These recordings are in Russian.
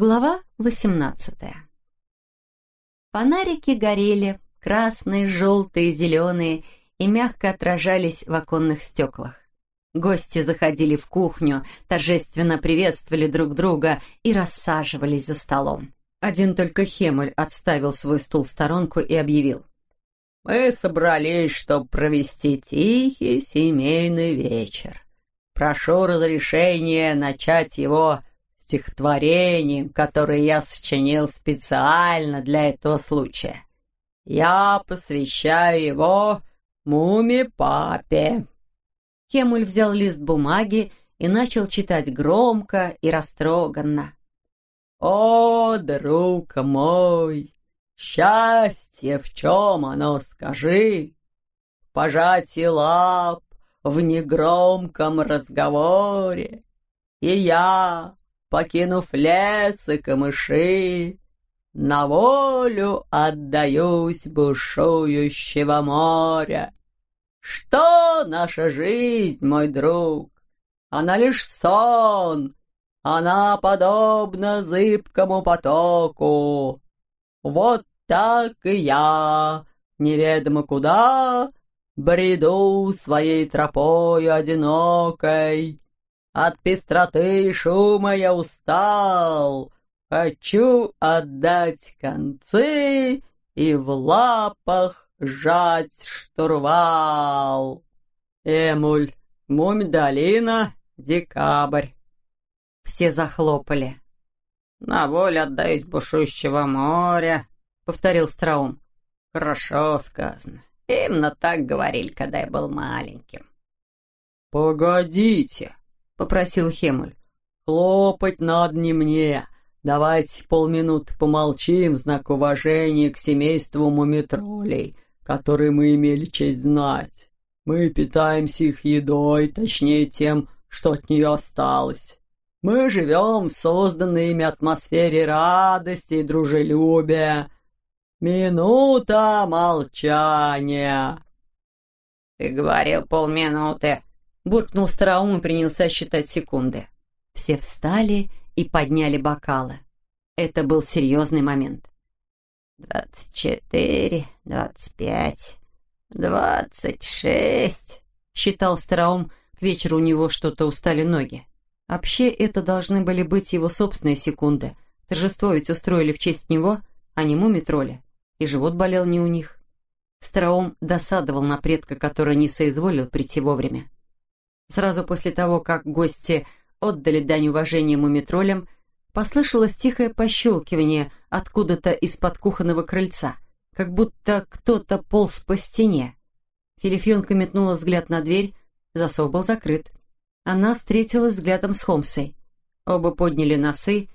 Глава 18 Фонарики горели, красные, желтые, зеленые, и мягко отражались в оконных стеклах. Гости заходили в кухню, торжественно приветствовали друг друга и рассаживались за столом. Один только Хемель отставил свой стул в сторонку и объявил. «Мы собрались, чтобы провести тихий семейный вечер. Прошу разрешения начать его стихотворением, которое я сочинил специально для этого случая. Я посвящаю его муми-папе». Хемуль взял лист бумаги и начал читать громко и растроганно. «О, друг мой, счастье в чем оно, скажи? Пожатие лап в негромком разговоре, и я, покинув лес и камыши, на волю отдаюсь бушующего моря. Что наша жизнь, мой друг? Она лишь сон, она подобна зыбкому потоку. Вот так и я, неведомо куда, бреду своей тропою одинокой, от пестроты и шума я устал. Хочу отдать концы и в лапах сжать штурвал. Эмуль, Мумь-долина, декабрь. Все захлопали. «На волю отдаюсь бушующего моря», — повторил Страум. «Хорошо сказано. Именно так говорили, когда я был маленьким». «Погодите», попросил Хемуль. «Хлопать надо не мне. Давайте полминуты помолчим в знак уважения к семейству мумитролей, которые мы имели честь знать. Мы питаемся их едой, точнее тем, что от нее осталось. Мы живем в созданной ими атмосфере радости и дружелюбия. Минута молчания!» «Ты говорил полминуты», буркнул Стараум и принялся считать секунды. Все встали и подняли бокалы. Это был серьезный момент. «Двадцать четыре, двадцать пять, двадцать шесть», — считал Стараум. К вечеру у него что-то устали ноги. Вообще, это должны были быть его собственные секунды. Торжество ведь устроили в честь него, а не муми-тролля. И живот болел не у них. Стараум досадовал на предка, который не соизволил прийти вовремя. Сразу после того, как гости отдали дань уважения мумитролям, послышалось тихое пощелкивание откуда-то из-под кухонного крыльца, как будто кто-то полз по стене. Филифьонка метнула взгляд на дверь, засов был закрыт. Она встретилась взглядом с Хомсой. Оба подняли носы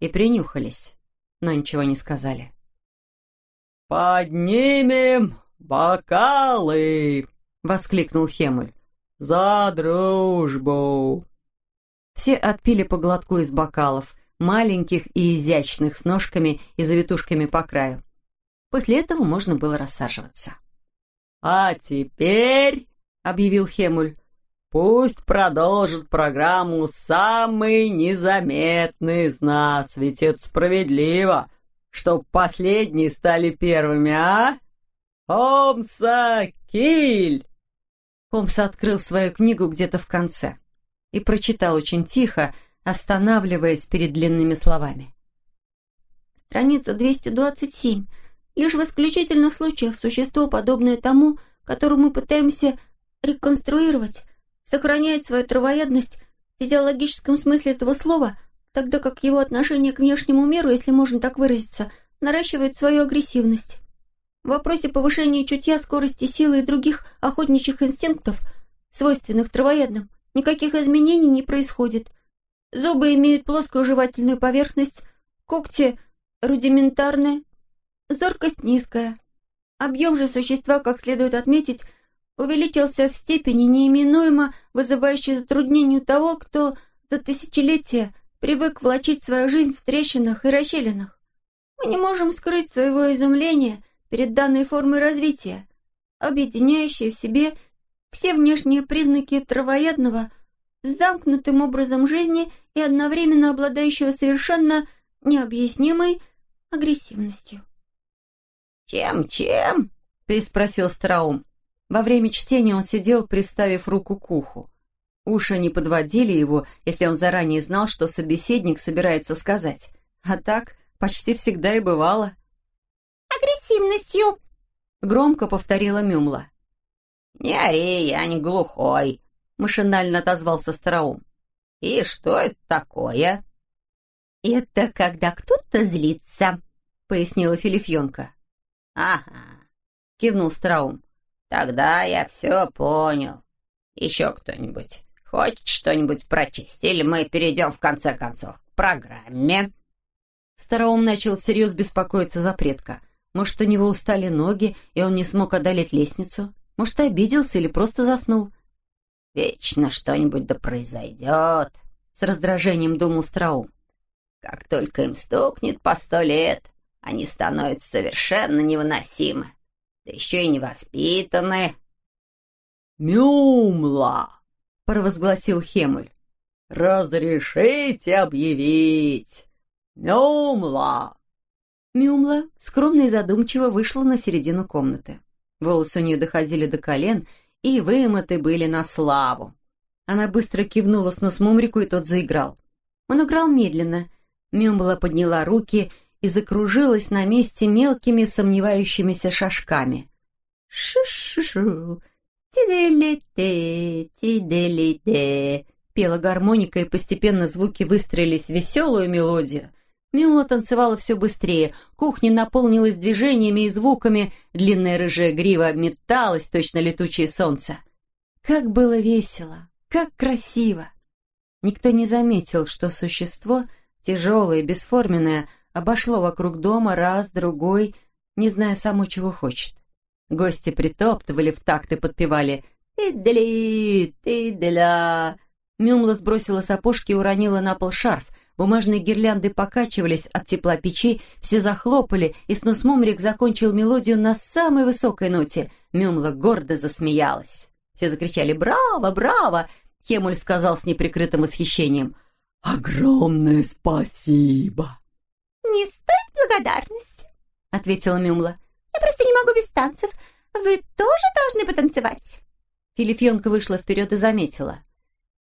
и принюхались, но ничего не сказали. «Поднимем бокалы!» — воскликнул Хемуль. «За дружбу!» Все отпили по глотку из бокалов, маленьких и изящных, с ножками и завитушками по краю. После этого можно было рассаживаться. «А теперь», — объявил Хемуль, — «пусть продолжит программу самый незаметный из нас, ведь это справедливо, чтоб последние стали первыми, а? Омса Киль!» Холмс открыл свою книгу где-то в конце и прочитал очень тихо, останавливаясь перед длинными словами. Страница 227. Лишь в исключительных случаях существо, подобное тому, которое мы пытаемся реконструировать, сохраняет свою травоядность в физиологическом смысле этого слова, тогда как его отношение к внешнему миру, если можно так выразиться, наращивает свою агрессивность. В вопросе повышения чутья, скорости, силы и других охотничьих инстинктов, свойственных травоядным, никаких изменений не происходит. Зубы имеют плоскую жевательную поверхность, когти рудиментарные, зоркость низкая. Объем же существа, как следует отметить, увеличился в степени неименуемо вызывающей затруднению того, кто за тысячелетия привык влачить свою жизнь в трещинах и расщелинах. Мы не можем скрыть своего изумления – перед данной формой развития, объединяющей в себе все внешние признаки травоядного замкнутым образом жизни и одновременно обладающего совершенно необъяснимой агрессивностью. «Чем-чем?» — переспросил Страум. Во время чтения он сидел, приставив руку к уху. Уши не подводили его, если он заранее знал, что собеседник собирается сказать. А так почти всегда и бывало. «Агрессивностью!» — громко повторила Мюмла. «Не ори, я не глухой», — машинально отозвался Староум. «И что это такое?» «Это когда кто-то злится», — пояснила Филифьонка. «Ага», — кивнул Староум. «Тогда я все понял. Еще кто-нибудь хочет что-нибудь прочесть? Или мы перейдем, в конце концов, к программе?» Староум начал всерьез беспокоиться за предка. Может, у него устали ноги, и он не смог одолеть лестницу? Может, обиделся или просто заснул? «Вечно что-нибудь да произойдет», — с раздражением думал Страум. «Как только им стукнет по сто лет, они становятся совершенно невыносимы, да еще и невоспитаны». «Мюмла!» — провозгласил Хемуль. «Разрешите объявить! Мюмла!» Мюмла скромно и задумчиво вышла на середину комнаты. Волосы у нее доходили до колен и вымыты были на славу. Она быстро кивнула с нос Мумрику, и тот заиграл. Он играл медленно. Мюмла подняла руки и закружилась на месте мелкими сомневающимися шажками. «Шу-шу-шу, ти-де-ли-те, ти-де-ли-те», пела гармоника, и постепенно звуки выстроились в веселую мелодию — Мюла танцевала все быстрее, кухня наполнилась движениями и звуками, длинная рыжая грива металась, точно летучее солнце. Как было весело, как красиво! Никто не заметил, что существо, тяжелое, бесформенное, обошло вокруг дома раз, другой, не зная само, чего хочет. Гости притоптывали в такт и подпевали «Ты-дли, ты-для». Мюмла сбросила сапожки и уронила на пол шарф, Бумажные гирлянды покачивались от тепла печи, все захлопали, и Снус Мумрик закончил мелодию на самой высокой ноте. Мюмла гордо засмеялась. Все закричали «Браво! Браво!» Хемуль сказал с неприкрытым восхищением «Огромное спасибо!» «Не стоит благодарности», — ответила Мюмла. «Я просто не могу без танцев. Вы тоже должны потанцевать?» Филифьонка вышла вперед и заметила.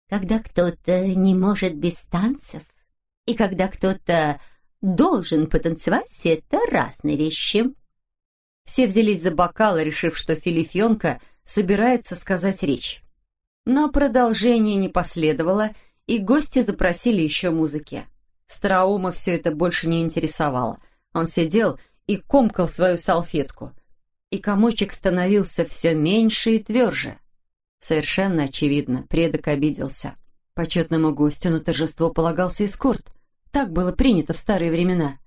«Когда кто-то не может без танцев, и когда кто-то должен потанцевать, это разные вещи. Все взялись за бокалы, решив, что Филифьонка собирается сказать речь. Но продолжение не последовало, и гости запросили еще музыки. Страума все это больше не интересовало. Он сидел и комкал свою салфетку. И комочек становился все меньше и тверже. Совершенно очевидно, предок обиделся. Почетному гостю на торжество полагался эскорт. Так было принято в старые времена.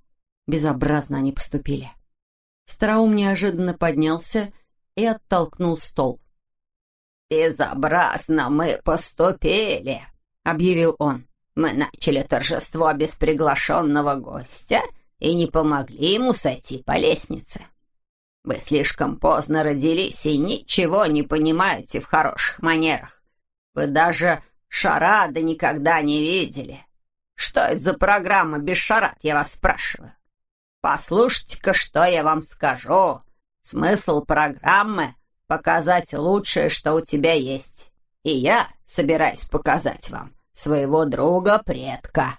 Безобразно они поступили. Староум неожиданно поднялся и оттолкнул стол. «Безобразно мы поступили», — объявил он. «Мы начали торжество без приглашенного гостя и не помогли ему сойти по лестнице. Вы слишком поздно родились и ничего не понимаете в хороших манерах. Вы даже шарады никогда не видели. Что это за программа без шарат, я вас спрашиваю? Послушайте-ка, что я вам скажу. Смысл программы — показать лучшее, что у тебя есть. И я собираюсь показать вам своего друга-предка.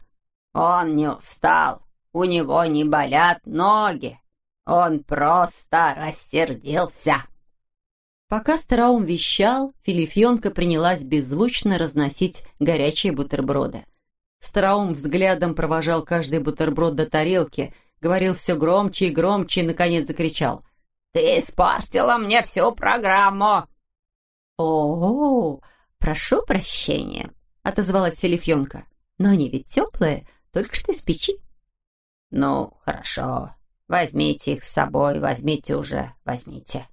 Он не устал, у него не болят ноги. Он просто рассердился. Пока Стараум вещал, Филифьонка принялась беззвучно разносить горячие бутерброды. Стараум взглядом провожал каждый бутерброд до тарелки, говорил все громче и громче и, наконец, закричал. «Ты испортила мне всю программу!» «О, прошу прощения», — отозвалась Филифьонка. «Но они ведь теплые, только что из печи». «Ну, хорошо. Возьмите их с собой, возьмите уже, возьмите».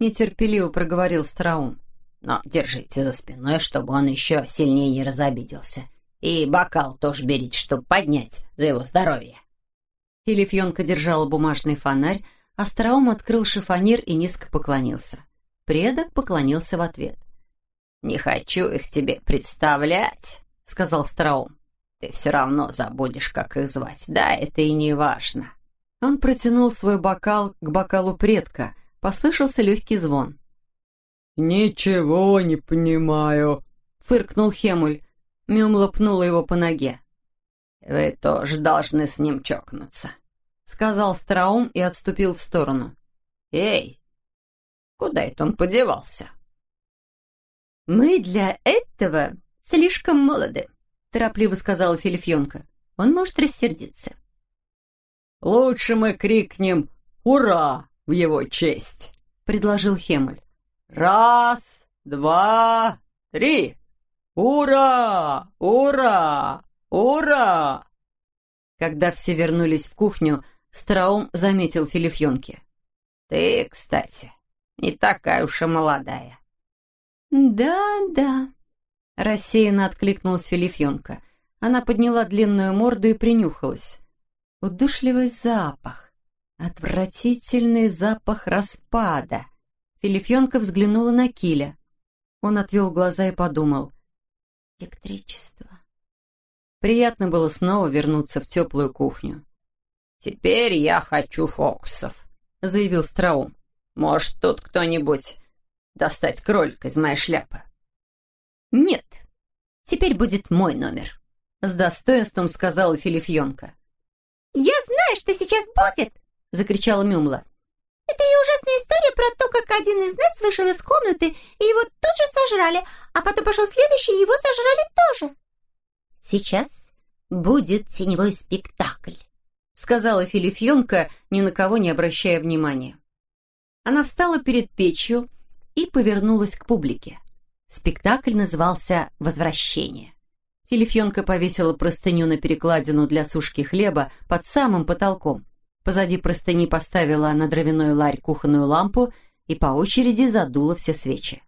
Нетерпеливо проговорил Страум. «Но держите за спиной, чтобы он еще сильнее не разобиделся. И бокал тоже берите, чтобы поднять за его здоровье». Филифьонка держала бумажный фонарь, а Страум открыл шифонер и низко поклонился. Предок поклонился в ответ. «Не хочу их тебе представлять», — сказал Страум. Ты все равно забудешь, как их звать. Да, это и не важно». Он протянул свой бокал к бокалу предка. Послышался легкий звон. «Ничего не понимаю», — фыркнул Хемуль. Мюмла пнула его по ноге. «Вы тоже должны с ним чокнуться», — сказал Страум и отступил в сторону. «Эй, куда это он подевался?» «Мы для этого слишком молоды», — торопливо сказала Филифьонка. «Он может рассердиться». «Лучше мы крикнем «Ура!» в его честь», — предложил Хемуль. «Раз, два, три! Ура! Ура! Ура!» Когда все вернулись в кухню, Страум заметил Филифьонке. «Ты, кстати, не такая уж и молодая». «Да, да», — рассеянно откликнулась Филифьонка. Она подняла длинную морду и принюхалась. Удушливый запах, отвратительный запах распада. Филифьонка взглянула на Киля. Он отвел глаза и подумал. «Электричество». Приятно было снова вернуться в теплую кухню. «Теперь я хочу фокусов», — заявил Страум. «Может, тут кто-нибудь достать кролика из моей шляпы?» «Нет, теперь будет мой номер», — с достоинством сказала Филифьонка. «Я знаю, что сейчас будет!» — закричала Мюмла. «Это и ужасная про то, как один из нас вышел из комнаты, и его тут же сожрали, а потом пошел следующий, и его сожрали тоже!» «Сейчас будет теневой спектакль», — сказала Филифьонка, ни на кого не обращая внимания. Она встала перед печью и повернулась к публике. Спектакль назывался «Возвращение». Филифьонка повесила простыню на перекладину для сушки хлеба под самым потолком. Позади простыни поставила на дровяной ларь кухонную лампу и по очереди задула все свечи.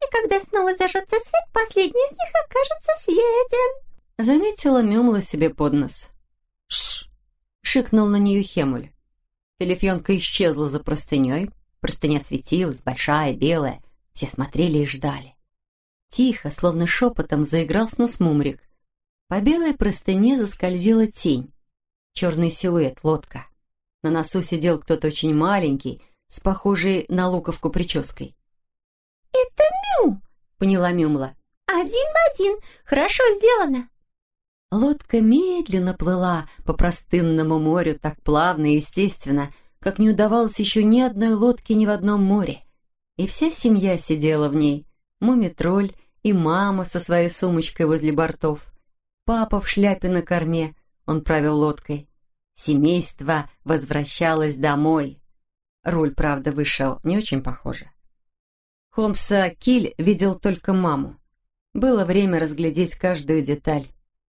«И когда снова зажжется свет, последний из них окажется съеден», заметила Мюмла себе под нос. «Шш!» — шикнул на нее Хемуль. Филифьонка исчезла за простыней, простыня светилась, большая, белая, все смотрели и ждали. Тихо, словно шепотом, заиграл снос мумрик. По белой простыне заскользила тень. Черный силуэт, лодка. На носу сидел кто-то очень маленький, с похожей на луковку прической. «Это Мю!» — поняла Мюмла. «Один в один! Хорошо сделано!» Лодка медленно плыла по простынному морю так плавно и естественно, как не удавалось еще ни одной лодке ни в одном море. И вся семья сидела в ней. Мумитроль и мама со своей сумочкой возле бортов. Папа в шляпе на корме, он правил лодкой. Семейство возвращалось домой. Руль, правда, вышел не очень похоже. Холмса Киль видел только маму. Было время разглядеть каждую деталь.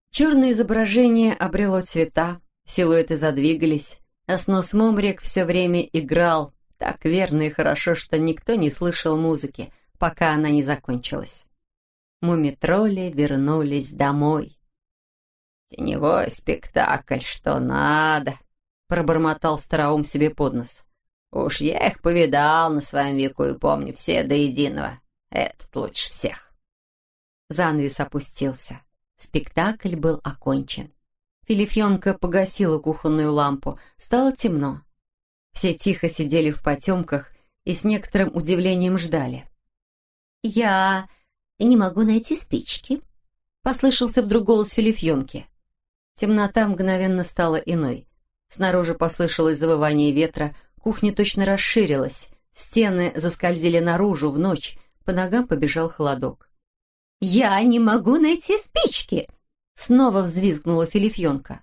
Черное изображение обрело цвета, силуэты задвигались, а снос Мумрик все время играл, так верно и хорошо, что никто не слышал музыки, пока она не закончилась. Мумитроли вернулись домой. «Теневой спектакль, что надо!» — пробормотал Староум себе под нос. «Уж я их повидал на своем веку и помню все до единого. Этот лучше всех». Занавес опустился. Спектакль был окончен. Филифьонка погасила кухонную лампу. Стало темно. Все тихо сидели в потемках и с некоторым удивлением ждали. «Я не могу найти спички», — послышался вдруг голос Филифьонки. Темнота мгновенно стала иной. Снаружи послышалось завывание ветра, кухня точно расширилась, стены заскользили наружу в ночь, по ногам побежал холодок. «Я не могу найти спички!» — снова взвизгнула Филифьонка.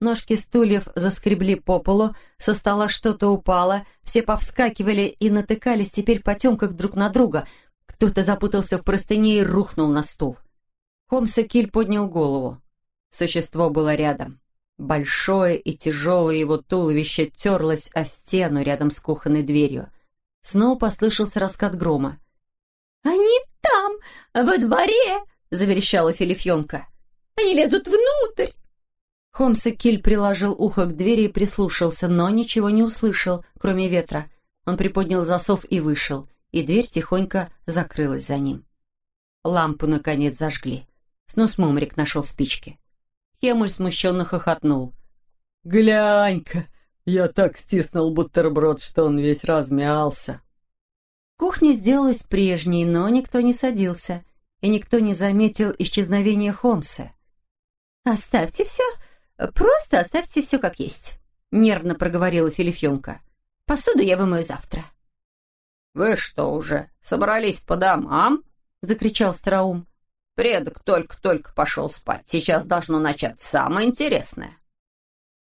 Ножки стульев заскребли по полу, со стола что-то упало, все повскакивали и натыкались теперь в потемках друг на друга, кто-то запутался в простыне и рухнул на стул. Холмса Киль поднял голову. Существо было рядом. Большое и тяжелое его туловище терлось о стену рядом с кухонной дверью. Снова послышался раскат грома. «Они там, во дворе!» — заверещала Филифьонка. «Они лезут внутрь!» Холмс Киль приложил ухо к двери и прислушался, но ничего не услышал, кроме ветра. Он приподнял засов и вышел и дверь тихонько закрылась за ним. Лампу, наконец, зажгли. Снус Мумрик нашел спички. Хемуль смущенно хохотнул. «Глянь-ка, я так стиснул бутерброд, что он весь размялся». Кухня сделалась прежней, но никто не садился, и никто не заметил исчезновения Холмса. «Оставьте все, просто оставьте все как есть», — нервно проговорила Филифьонка. «Посуду я вымою завтра». «Вы что уже, собрались по домам?» — закричал Староум. «Предок только-только пошел спать. Сейчас должно начаться самое интересное».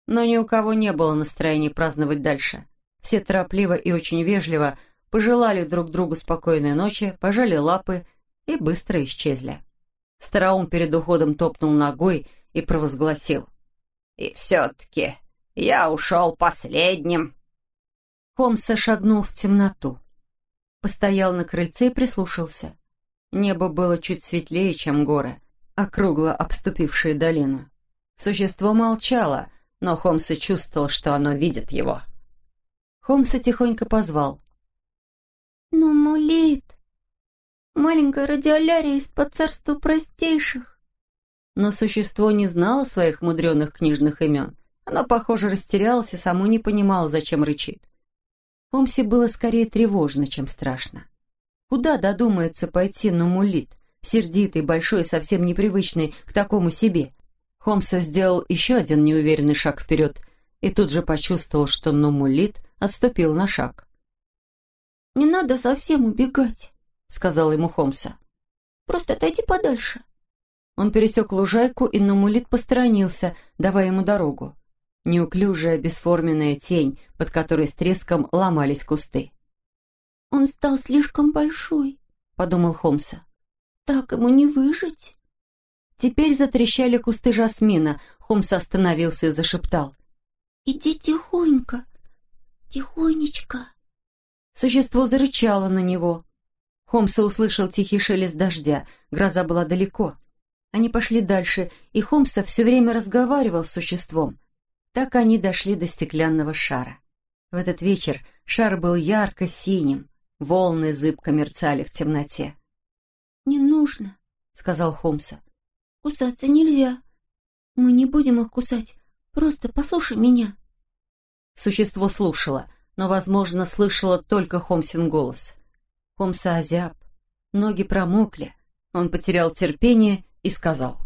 Но ни у кого не было настроения праздновать дальше. Все торопливо и очень вежливо пожелали друг другу спокойной ночи, пожали лапы и быстро исчезли. Староум перед уходом топнул ногой и провозгласил. «И все-таки я ушел последним». Холмса шагнул в темноту. Постоял на крыльце и прислушался. Небо было чуть светлее, чем горы, округло обступившие долину. Существо молчало, но Холмс и чувствовал, что оно видит его. Холмса тихонько позвал. «Ну, Мулит, маленькая радиолярия из-под царства простейших». Но существо не знало своих мудреных книжных имен. Оно, похоже, растерялось и само не понимало, зачем рычит. Холмсе было скорее тревожно, чем страшно. Куда додумается пойти Нумулит, сердитый, большой, совсем непривычный к такому себе? Холмса сделал еще один неуверенный шаг вперед и тут же почувствовал, что Нумулит отступил на шаг. «Не надо совсем убегать», — сказал ему Холмса. «Просто отойди подальше». Он пересек лужайку, и Нумулит посторонился, давая ему дорогу. Неуклюжая, бесформенная тень, под которой с треском ломались кусты. «Он стал слишком большой», — подумал Холмса. «Так ему не выжить». Теперь затрещали кусты жасмина. Холмс остановился и зашептал. «Иди тихонько, тихонечко». Существо зарычало на него. Холмса услышал тихий шелест дождя. Гроза была далеко. Они пошли дальше, и Холмса все время разговаривал с существом. Так они дошли до стеклянного шара. В этот вечер шар был ярко-синим. Волны зыбко мерцали в темноте. «Не нужно», — сказал Холмса. «Кусаться нельзя. Мы не будем их кусать. Просто послушай меня». Существо слушало, но, возможно, слышало только Холмсин голос. Холмса озяб, ноги промокли. Он потерял терпение и сказал.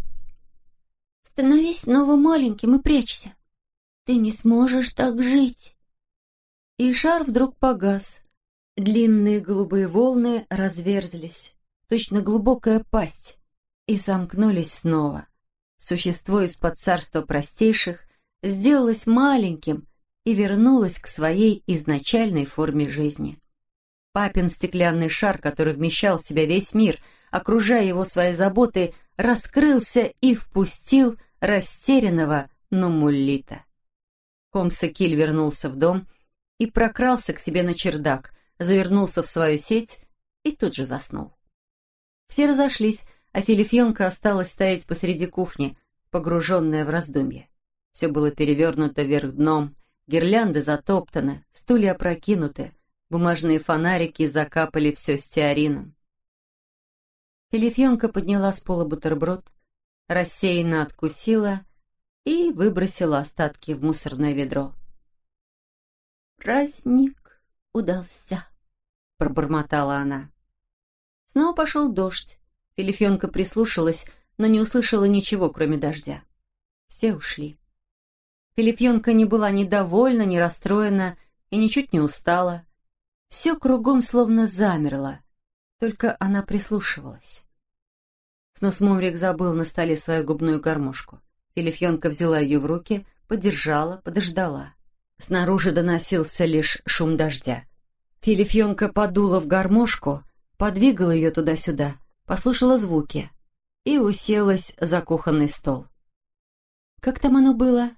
«Становись снова маленьким и прячься. Ты не сможешь так жить». И шар вдруг погас, Длинные голубые волны разверзлись, точно глубокая пасть, и сомкнулись снова. Существо из-под царства простейших сделалось маленьким и вернулось к своей изначальной форме жизни. Папин стеклянный шар, который вмещал в себя весь мир, окружая его своей заботой, раскрылся и впустил растерянного Нумуллита. Холмс и Киль вернулся в дом и прокрался к себе на чердак, завернулся в свою сеть и тут же заснул. Все разошлись, а Филифьонка осталась стоять посреди кухни, погруженная в раздумье. Все было перевернуто вверх дном, гирлянды затоптаны, стулья опрокинуты, бумажные фонарики закапали все стеарином. Филифьонка подняла с пола бутерброд, рассеянно откусила и выбросила остатки в мусорное ведро. «Праздник удался», пробормотала она. Снова пошел дождь. Филифенка прислушалась, но не услышала ничего, кроме дождя. Все ушли. Филифьонка не была ни довольна, ни расстроена и ничуть не устала. Все кругом словно замерло, только она прислушивалась. Сносмумрик забыл на столе свою губную гармошку. Филифьонка взяла ее в руки, подержала, подождала. Снаружи доносился лишь шум дождя. Филифьонка подула в гармошку, подвигала ее туда-сюда, послушала звуки и уселась за кухонный стол. Как там оно было?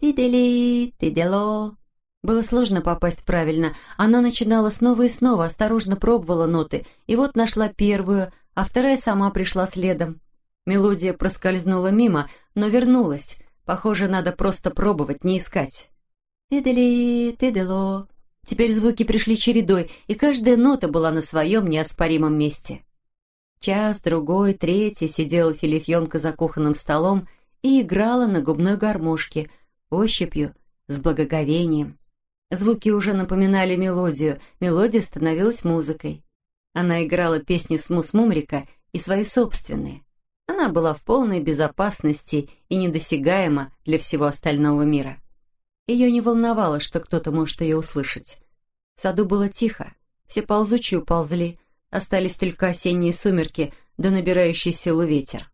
«Ты-дели, ты-дело». Было сложно попасть правильно. Она начинала снова и снова, осторожно пробовала ноты, и вот нашла первую, а вторая сама пришла следом. Мелодия проскользнула мимо, но вернулась. Похоже, надо просто пробовать, не искать. «Ты-дели, ты-дело». Теперь звуки пришли чередой, и каждая нота была на своем неоспоримом месте. Час, другой, третий сидела Филифьонка за кухонным столом и играла на губной гармошке, ощупью, с благоговением. Звуки уже напоминали мелодию, мелодия становилась музыкой. Она играла песни Смус Мумрика и свои собственные. Она была в полной безопасности и недосягаема для всего остального мира. Ее не волновало, что кто-то может ее услышать. В саду было тихо, все ползучие уползли, остались только осенние сумерки да набирающий силу ветер.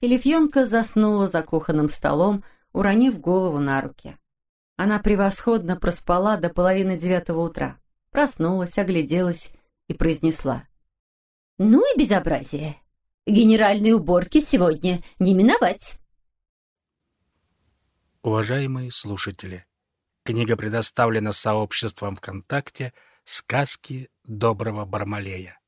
Элифьонка заснула за кухонным столом, уронив голову на руки. Она превосходно проспала до половины девятого утра, проснулась, огляделась и произнесла. «Ну и безобразие! Генеральной уборки сегодня не миновать!» Уважаемые слушатели, книга предоставлена сообществом ВКонтакте «Сказки доброго Бармалея».